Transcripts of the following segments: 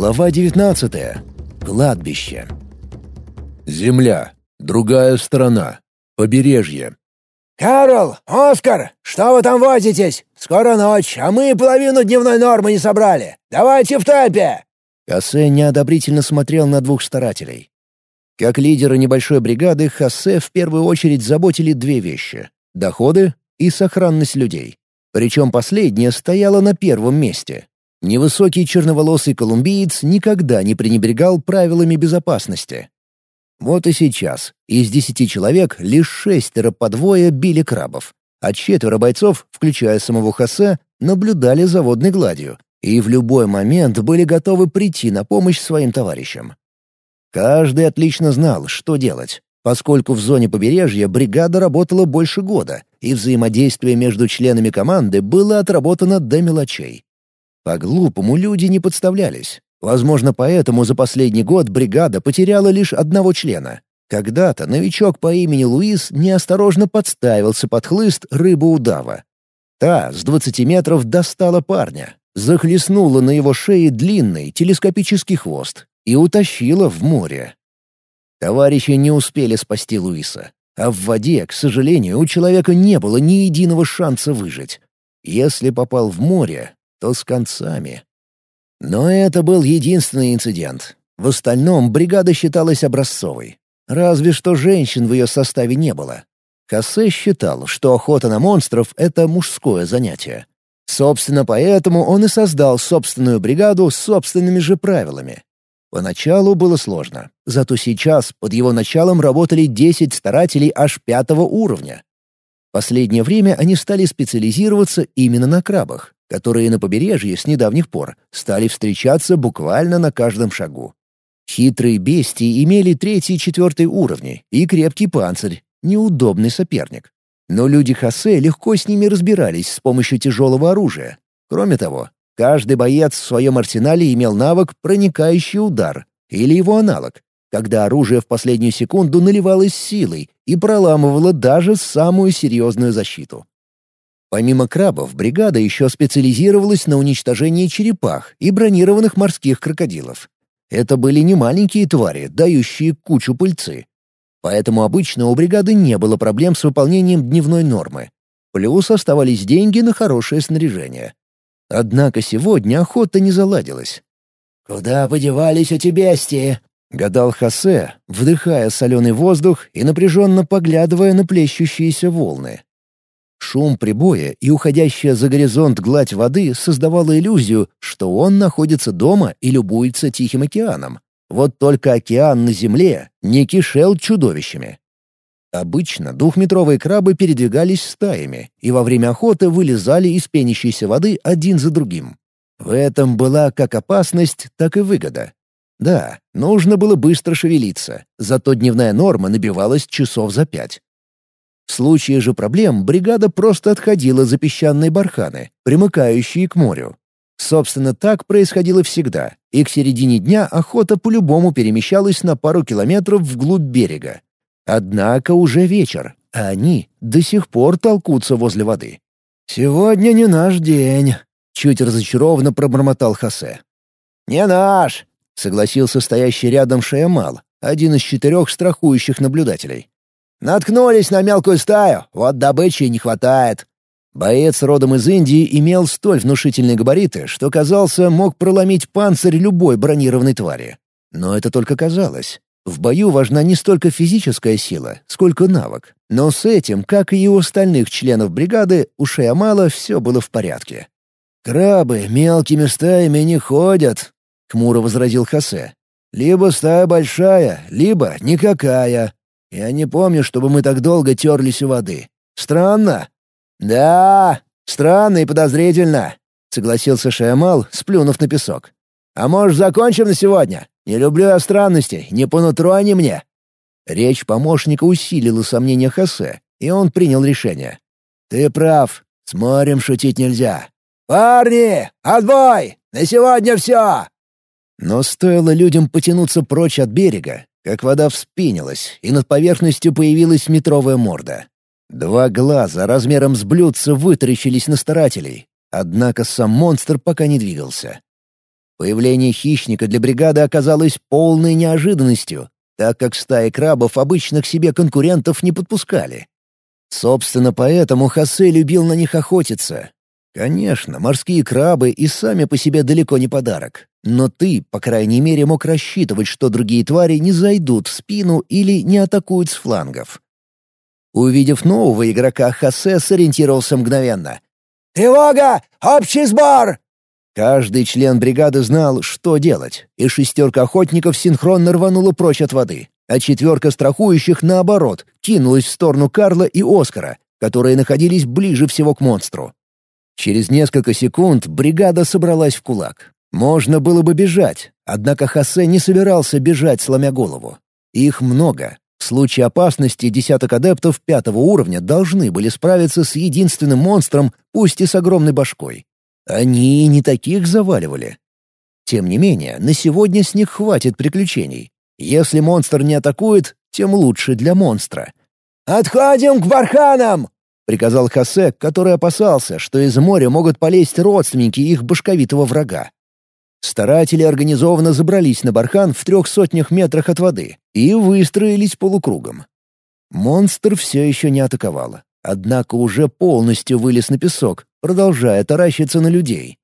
Глава 19. Кладбище. Земля. Другая сторона. Побережье. «Карл! Оскар! Что вы там возитесь? Скоро ночь, а мы половину дневной нормы не собрали. Давайте в тапе!» Хосе неодобрительно смотрел на двух старателей. Как лидера небольшой бригады, Хосе в первую очередь заботили две вещи — доходы и сохранность людей. Причем последняя стояла на первом месте. Невысокий черноволосый колумбиец никогда не пренебрегал правилами безопасности. Вот и сейчас из десяти человек лишь шестеро по двое били крабов, а четверо бойцов, включая самого Хосе, наблюдали за водной гладью и в любой момент были готовы прийти на помощь своим товарищам. Каждый отлично знал, что делать, поскольку в зоне побережья бригада работала больше года, и взаимодействие между членами команды было отработано до мелочей. По-глупому люди не подставлялись. Возможно, поэтому за последний год бригада потеряла лишь одного члена. Когда-то новичок по имени Луис неосторожно подставился под хлыст рыбу-удава. Та с 20 метров достала парня, захлестнула на его шее длинный телескопический хвост и утащила в море. Товарищи не успели спасти Луиса, а в воде, к сожалению, у человека не было ни единого шанса выжить. Если попал в море, то с концами. Но это был единственный инцидент. В остальном бригада считалась образцовой. Разве что женщин в ее составе не было. Хосе считал, что охота на монстров — это мужское занятие. Собственно, поэтому он и создал собственную бригаду с собственными же правилами. Поначалу было сложно, зато сейчас под его началом работали 10 старателей аж пятого уровня. Последнее время они стали специализироваться именно на крабах, которые на побережье с недавних пор стали встречаться буквально на каждом шагу. Хитрые бестии имели третий и четвертый уровни и крепкий панцирь, неудобный соперник. Но люди Хосе легко с ними разбирались с помощью тяжелого оружия. Кроме того, каждый боец в своем арсенале имел навык «проникающий удар» или его аналог, когда оружие в последнюю секунду наливалось силой и проламывало даже самую серьезную защиту. Помимо крабов, бригада еще специализировалась на уничтожении черепах и бронированных морских крокодилов. Это были не маленькие твари, дающие кучу пыльцы. Поэтому обычно у бригады не было проблем с выполнением дневной нормы. Плюс оставались деньги на хорошее снаряжение. Однако сегодня охота не заладилась. «Куда подевались эти бестии?» — гадал Хосе, вдыхая соленый воздух и напряженно поглядывая на плещущиеся волны. Шум прибоя и уходящая за горизонт гладь воды создавала иллюзию, что он находится дома и любуется Тихим океаном. Вот только океан на земле не кишел чудовищами. Обычно двухметровые крабы передвигались стаями и во время охоты вылезали из пенящейся воды один за другим. В этом была как опасность, так и выгода. Да, нужно было быстро шевелиться, зато дневная норма набивалась часов за пять. В случае же проблем бригада просто отходила за песчаные барханы, примыкающие к морю. Собственно, так происходило всегда, и к середине дня охота по-любому перемещалась на пару километров вглубь берега. Однако уже вечер, а они до сих пор толкутся возле воды. «Сегодня не наш день», — чуть разочарованно пробормотал Хосе. «Не наш», — согласился стоящий рядом Шаямал, один из четырех страхующих наблюдателей. Наткнулись на мелкую стаю, вот добычи не хватает». Боец родом из Индии имел столь внушительные габариты, что, казался, мог проломить панцирь любой бронированной твари. Но это только казалось. В бою важна не столько физическая сила, сколько навык. Но с этим, как и у остальных членов бригады, у Шиамала все было в порядке. «Крабы мелкими стаями не ходят», — хмуро возразил Хосе. «Либо стая большая, либо никакая. Я не помню, чтобы мы так долго терлись у воды. Странно?» «Да, странно и подозрительно», — согласился Шиамал, сплюнув на песок. «А может, закончим на сегодня? Не люблю я странностей, не по нутру они мне». Речь помощника усилила сомнения Хосе, и он принял решение. «Ты прав, с морем шутить нельзя». «Парни, отбой! На сегодня все!» Но стоило людям потянуться прочь от берега, как вода вспенилась, и над поверхностью появилась метровая морда. Два глаза размером с блюдца вытаращились на старателей, однако сам монстр пока не двигался. Появление хищника для бригады оказалось полной неожиданностью, так как стаи крабов обычных себе конкурентов не подпускали. Собственно, поэтому Хосе любил на них охотиться. Конечно, морские крабы и сами по себе далеко не подарок. Но ты, по крайней мере, мог рассчитывать, что другие твари не зайдут в спину или не атакуют с флангов. Увидев нового игрока, Хосе сориентировался мгновенно. «Тревога! Общий сбор!» Каждый член бригады знал, что делать, и шестерка охотников синхронно рванула прочь от воды, а четверка страхующих, наоборот, кинулась в сторону Карла и Оскара, которые находились ближе всего к монстру. Через несколько секунд бригада собралась в кулак. Можно было бы бежать, однако Хосе не собирался бежать, сломя голову. Их много. В случае опасности десяток адептов пятого уровня должны были справиться с единственным монстром, пусть и с огромной башкой. Они и не таких заваливали. Тем не менее, на сегодня с них хватит приключений. Если монстр не атакует, тем лучше для монстра. «Отходим к барханам!» — приказал Хосе, который опасался, что из моря могут полезть родственники их башковитого врага. Старатели организованно забрались на бархан в трех сотнях метрах от воды и выстроились полукругом. Монстр все еще не атаковал, однако уже полностью вылез на песок, продолжая таращиться на людей.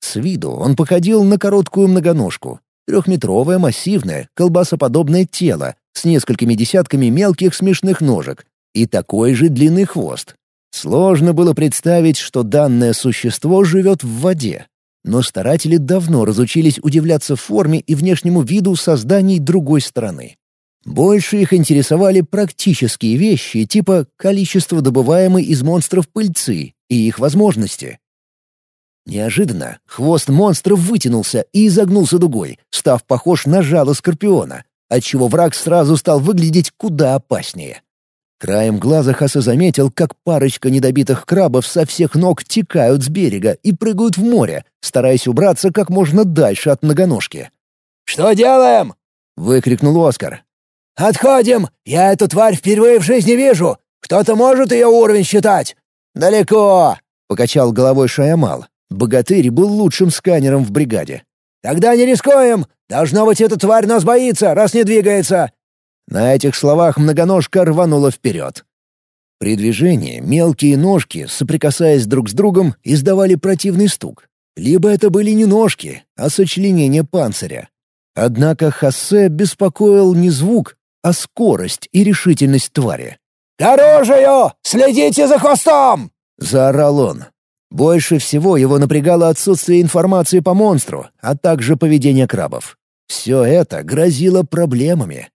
С виду он походил на короткую многоножку. Трехметровое массивное, колбасоподобное тело с несколькими десятками мелких смешных ножек и такой же длинный хвост. Сложно было представить, что данное существо живет в воде. Но старатели давно разучились удивляться форме и внешнему виду созданий другой стороны. Больше их интересовали практические вещи типа количество добываемой из монстров пыльцы и их возможности. Неожиданно хвост монстра вытянулся и изогнулся дугой, став похож на жало скорпиона, отчего враг сразу стал выглядеть куда опаснее. Краем глаза Хаса заметил, как парочка недобитых крабов со всех ног текают с берега и прыгают в море, стараясь убраться как можно дальше от многоножки. «Что делаем?» — выкрикнул Оскар. «Отходим! Я эту тварь впервые в жизни вижу! Кто-то может ее уровень считать?» «Далеко!» — покачал головой Шаямал. Богатырь был лучшим сканером в бригаде. «Тогда не рискуем! Должно быть, эта тварь нас боится, раз не двигается!» На этих словах многоножка рванула вперед. При движении мелкие ножки, соприкасаясь друг с другом, издавали противный стук. Либо это были не ножки, а сочленение панциря. Однако Хассе беспокоил не звук, а скорость и решительность твари. «К оружию! Следите за хвостом!» — заорал он. Больше всего его напрягало отсутствие информации по монстру, а также поведение крабов. Все это грозило проблемами.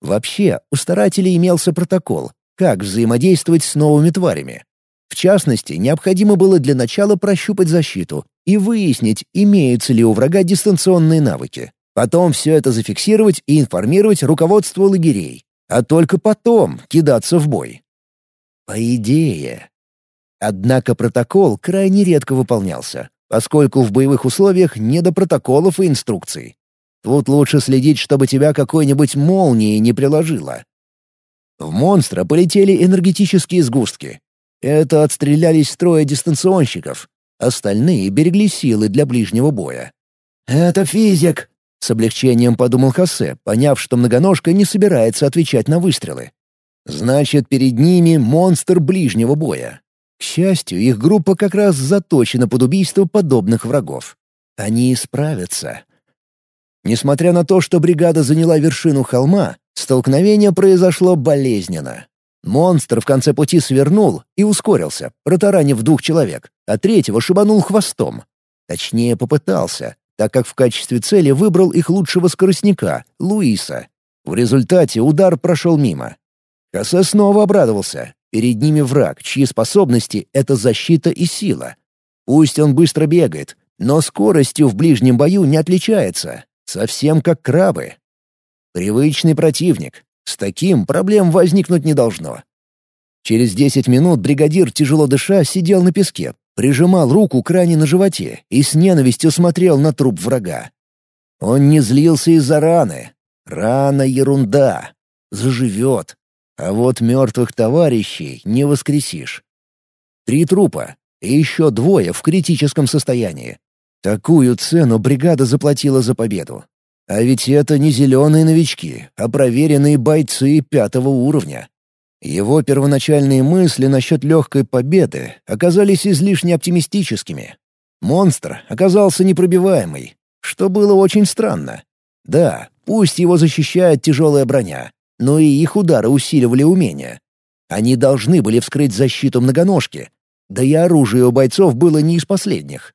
Вообще, у старателей имелся протокол, как взаимодействовать с новыми тварями. В частности, необходимо было для начала прощупать защиту и выяснить, имеются ли у врага дистанционные навыки. Потом все это зафиксировать и информировать руководство лагерей. А только потом кидаться в бой. По идее. Однако протокол крайне редко выполнялся, поскольку в боевых условиях не до протоколов и инструкций. Тут лучше следить, чтобы тебя какой-нибудь молнией не приложило. В монстра полетели энергетические сгустки. Это отстрелялись строя дистанционщиков. Остальные берегли силы для ближнего боя. «Это физик!» — с облегчением подумал Хосе, поняв, что многоножка не собирается отвечать на выстрелы. «Значит, перед ними монстр ближнего боя. К счастью, их группа как раз заточена под убийство подобных врагов. Они справятся. Несмотря на то, что бригада заняла вершину холма, столкновение произошло болезненно. Монстр в конце пути свернул и ускорился, протаранив двух человек, а третьего шибанул хвостом. Точнее, попытался, так как в качестве цели выбрал их лучшего скоростника, Луиса. В результате удар прошел мимо. Хосе снова обрадовался. Перед ними враг, чьи способности — это защита и сила. Пусть он быстро бегает, но скоростью в ближнем бою не отличается. Совсем как крабы. Привычный противник. С таким проблем возникнуть не должно. Через десять минут бригадир, тяжело дыша, сидел на песке, прижимал руку к ране на животе и с ненавистью смотрел на труп врага. Он не злился из-за раны. Рана — ерунда. Заживет. А вот мертвых товарищей не воскресишь. Три трупа и еще двое в критическом состоянии. Такую цену бригада заплатила за победу. А ведь это не зеленые новички, а проверенные бойцы пятого уровня. Его первоначальные мысли насчет легкой победы оказались излишне оптимистическими. Монстр оказался непробиваемый, что было очень странно. Да, пусть его защищает тяжелая броня, но и их удары усиливали умения. Они должны были вскрыть защиту многоножки, да и оружие у бойцов было не из последних.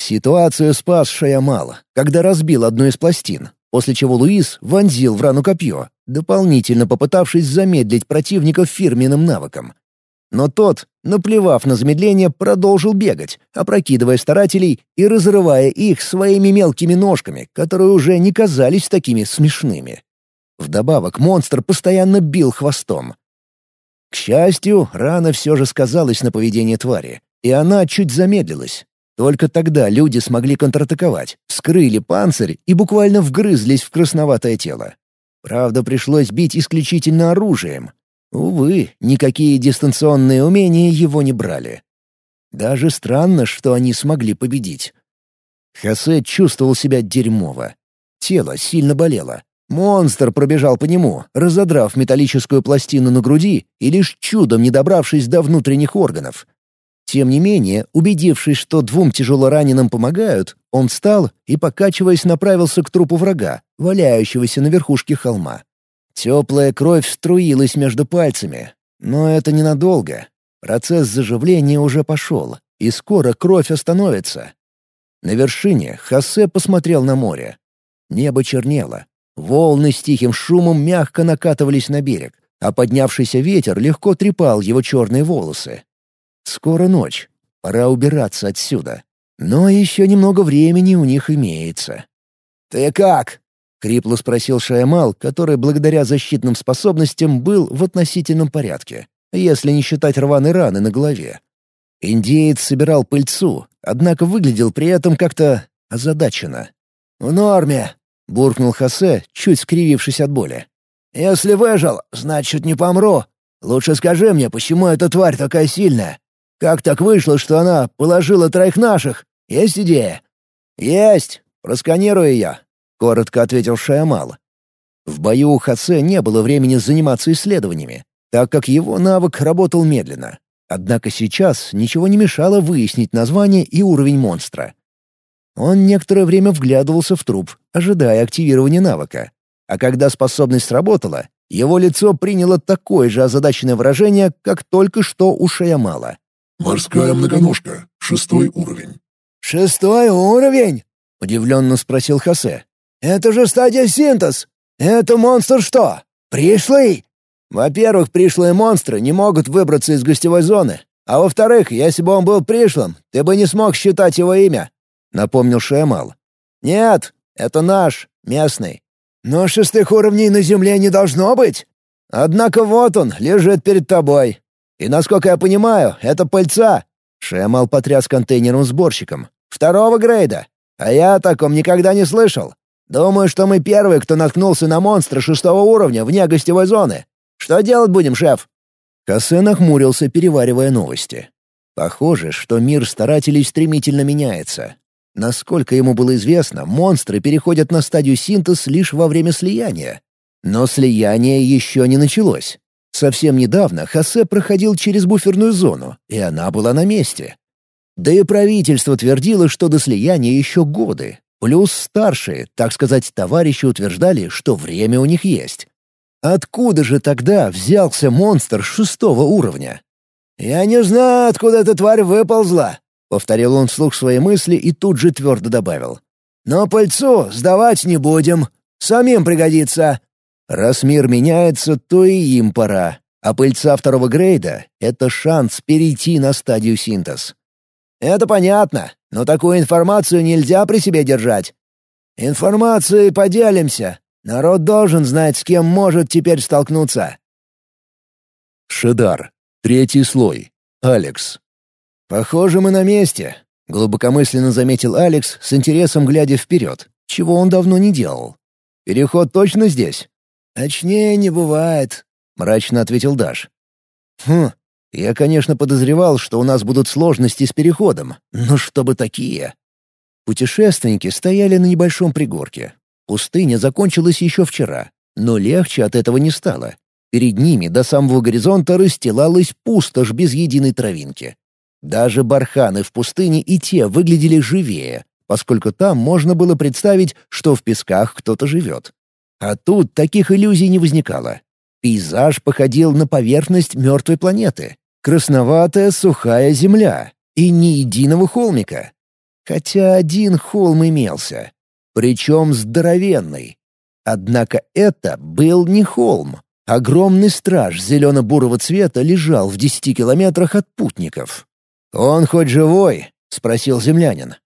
Ситуацию спас Шаямал, когда разбил одну из пластин, после чего Луис вонзил в рану копье, дополнительно попытавшись замедлить противника фирменным навыком. Но тот, наплевав на замедление, продолжил бегать, опрокидывая старателей и разрывая их своими мелкими ножками, которые уже не казались такими смешными. Вдобавок монстр постоянно бил хвостом. К счастью, рана все же сказалась на поведении твари, и она чуть замедлилась. Только тогда люди смогли контратаковать, вскрыли панцирь и буквально вгрызлись в красноватое тело. Правда, пришлось бить исключительно оружием. Увы, никакие дистанционные умения его не брали. Даже странно, что они смогли победить. Хосе чувствовал себя дерьмово. Тело сильно болело. Монстр пробежал по нему, разодрав металлическую пластину на груди и лишь чудом не добравшись до внутренних органов. Тем не менее, убедившись, что двум тяжелораненым помогают, он встал и, покачиваясь, направился к трупу врага, валяющегося на верхушке холма. Теплая кровь струилась между пальцами, но это ненадолго. Процесс заживления уже пошел, и скоро кровь остановится. На вершине Хосе посмотрел на море. Небо чернело, Волны с тихим шумом мягко накатывались на берег, а поднявшийся ветер легко трепал его черные волосы. Скоро ночь. Пора убираться отсюда. Но еще немного времени у них имеется. «Ты как?» — хрипло спросил Шаямал, который благодаря защитным способностям был в относительном порядке, если не считать рваной раны на голове. Индеец собирал пыльцу, однако выглядел при этом как-то озадаченно. «В норме», буркнул Хосе, чуть скривившись от боли. «Если выжил, значит, не помру. Лучше скажи мне, почему эта тварь такая сильная? Как так вышло, что она положила троих наших? Есть идея?» «Есть. Просканирую я», — коротко ответил Шаямал. В бою у Хосе не было времени заниматься исследованиями, так как его навык работал медленно. Однако сейчас ничего не мешало выяснить название и уровень монстра. Он некоторое время вглядывался в труп, ожидая активирования навыка. А когда способность сработала, его лицо приняло такое же озадаченное выражение, как только что у Шаямала. «Морская многоножка. Шестой уровень». «Шестой уровень?» — удивленно спросил Хосе. «Это же стадия синтез! Это монстр что, пришлый?» «Во-первых, пришлые монстры не могут выбраться из гостевой зоны. А во-вторых, если бы он был пришлым, ты бы не смог считать его имя», — напомнил Шаямал. «Нет, это наш, местный. Но шестых уровней на Земле не должно быть. Однако вот он, лежит перед тобой. И, насколько я понимаю, это пыльца». Шемал потряс контейнером-сборщиком. «Второго грейда. А я о таком никогда не слышал. Думаю, что мы первые, кто наткнулся на монстра шестого уровня вне гостевой зоны. Что делать будем, шеф?» Косе нахмурился, переваривая новости. Похоже, что мир старателей стремительно меняется. Насколько ему было известно, монстры переходят на стадию синтез лишь во время слияния. Но слияние еще не началось. Совсем недавно Хосе проходил через буферную зону, и она была на месте. Да и правительство твердило, что до слияния еще годы. Плюс старшие, так сказать, товарищи утверждали, что время у них есть. Откуда же тогда взялся монстр шестого уровня? «Я не знаю, откуда эта тварь выползла», Повторил он вслух свои мысли и тут же твердо добавил. «Но пыльцу сдавать не будем. Самим пригодится». Раз мир меняется, то и им пора. А пыльца второго грейда — это шанс перейти на стадию синтез. «Это понятно, но такую информацию нельзя при себе держать. Информацией поделимся. Народ должен знать, с кем может теперь столкнуться». Шедар. Третий слой. Алекс. «Похоже, мы на месте», — глубокомысленно заметил Алекс, с интересом глядя вперед, чего он давно не делал. «Переход точно здесь?» «Точнее не бывает», — мрачно ответил Даш. «Хм, я, конечно, подозревал, что у нас будут сложности с переходом, но чтобы такие...» Путешественники стояли на небольшом пригорке. Пустыня закончилась еще вчера, но легче от этого не стало. Перед ними до самого горизонта расстилалась пустошь без единой травинки. Даже барханы в пустыне и те выглядели живее, поскольку там можно было представить, что в песках кто-то живет. А тут таких иллюзий не возникало. Пейзаж походил на поверхность мертвой планеты. Красноватая сухая земля. И ни единого холмика. Хотя один холм имелся. Причем здоровенный. Однако это был не холм. Огромный страж зелено-бурого цвета лежал в десяти километрах от путников. «Он хоть живой?» — спросил землянин.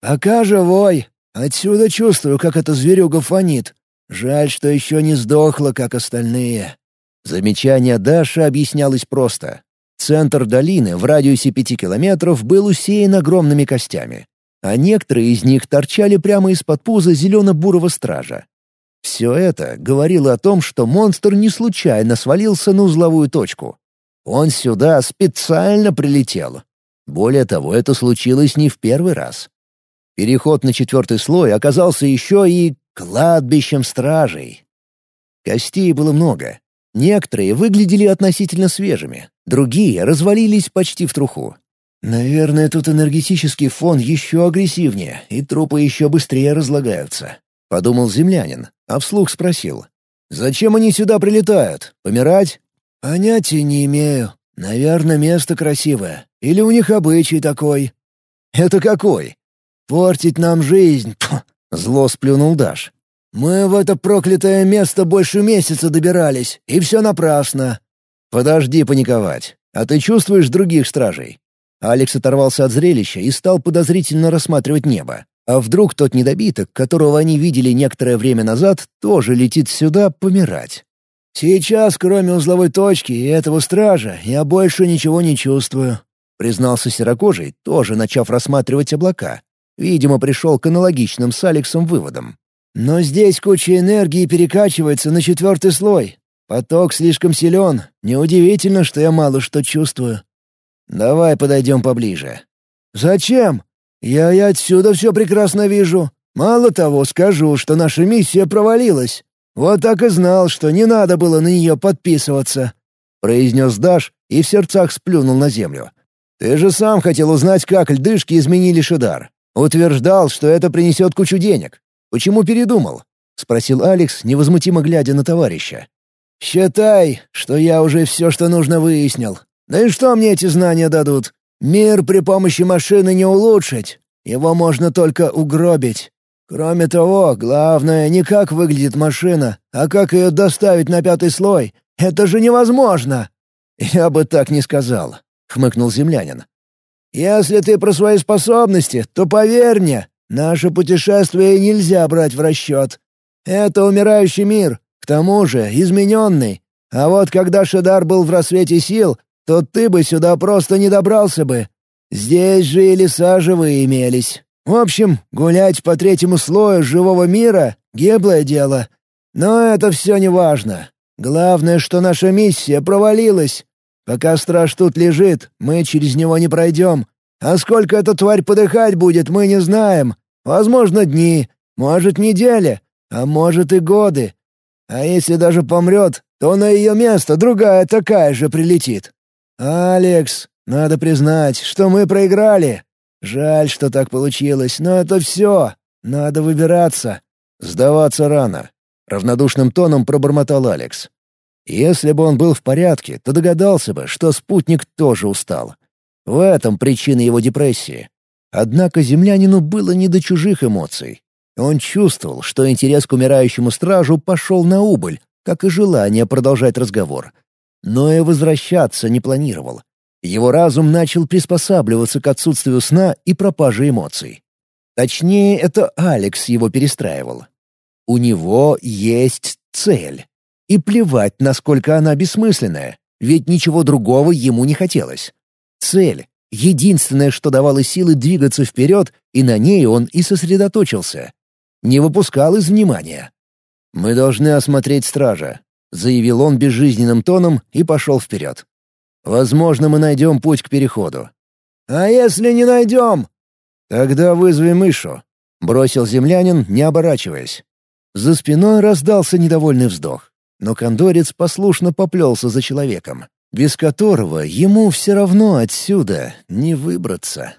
«Пока живой. Отсюда чувствую, как эта зверюга фонит. Жаль, что еще не сдохла, как остальные». Замечание Даши объяснялось просто. Центр долины в радиусе пяти километров был усеян огромными костями, а некоторые из них торчали прямо из-под пуза зелено-бурого стража. Все это говорило о том, что монстр не случайно свалился на узловую точку. Он сюда специально прилетел. Более того, это случилось не в первый раз. Переход на четвертый слой оказался еще и кладбищем стражей. Костей было много. Некоторые выглядели относительно свежими, другие развалились почти в труху. Наверное, тут энергетический фон еще агрессивнее, и трупы еще быстрее разлагаются. — подумал землянин, а вслух спросил. «Зачем они сюда прилетают? Помирать?» «Понятия не имею. Наверное, место красивое. Или у них обычай такой». «Это какой?» «Портить нам жизнь». Пх, зло сплюнул Даш. «Мы в это проклятое место больше месяца добирались, и все напрасно». «Подожди паниковать. А ты чувствуешь других стражей?» Алекс оторвался от зрелища и стал подозрительно рассматривать небо. А вдруг тот недобиток, которого они видели некоторое время назад, тоже летит сюда помирать? «Сейчас, кроме узловой точки и этого стража, я больше ничего не чувствую», — признался Серокожий, тоже начав рассматривать облака. Видимо, пришел к аналогичным с Алексом выводам. «Но здесь куча энергии перекачивается на четвертый слой. Поток слишком силен. Неудивительно, что я мало что чувствую». «Давай подойдем поближе». «Зачем?» Я и отсюда все прекрасно вижу. Мало того, скажу, что наша миссия провалилась. Вот так и знал, что не надо было на нее подписываться», — произнес Даш и в сердцах сплюнул на землю. «Ты же сам хотел узнать, как льдышки изменили Шидар. Утверждал, что это принесет кучу денег. Почему передумал?» — спросил Алекс, невозмутимо глядя на товарища. «Считай, что я уже все, что нужно, выяснил. Да и что мне эти знания дадут? Мир при помощи машины не улучшить. Его можно только угробить. Кроме того, главное не как выглядит машина, а как ее доставить на пятый слой. Это же невозможно!» «Я бы так не сказал», — хмыкнул землянин. «Если ты про свои способности, то поверь мне, наше путешествие нельзя брать в расчет. Это умирающий мир, к тому же измененный. А вот когда Шедар был в рассвете сил, то ты бы сюда просто не добрался бы. Здесь же и леса живые имелись. В общем, гулять по третьему слою живого мира — гиблое дело. Но это все не важно. Главное, что наша миссия провалилась. Пока страж тут лежит, мы через него не пройдем. А сколько эта тварь подыхать будет, мы не знаем. Возможно, дни, может, недели, а может и годы. А если даже помрет, то на ее место другая такая же прилетит. «Алекс, надо признать, что мы проиграли. Жаль, что так получилось, но это все. Надо выбираться». «Сдаваться рано», — равнодушным тоном пробормотал Алекс. Если бы он был в порядке, то догадался бы, что спутник тоже устал. В этом причина его депрессии. Однако землянину было не до чужих эмоций. Он чувствовал, что интерес к умирающему стражу пошел на убыль, как и желание продолжать разговор — но и возвращаться не планировал. Его разум начал приспосабливаться к отсутствию сна и пропаже эмоций. Точнее, это Алекс его перестраивал. У него есть цель. И плевать, насколько она бессмысленная, ведь ничего другого ему не хотелось. Цель — единственное, что давало силы двигаться вперед, и на ней он и сосредоточился. Не выпускал из внимания. «Мы должны осмотреть стража. — заявил он безжизненным тоном и пошел вперед. «Возможно, мы найдем путь к переходу». «А если не найдем?» «Тогда вызови мышу», — бросил землянин, не оборачиваясь. За спиной раздался недовольный вздох, но кондорец послушно поплелся за человеком, без которого ему все равно отсюда не выбраться.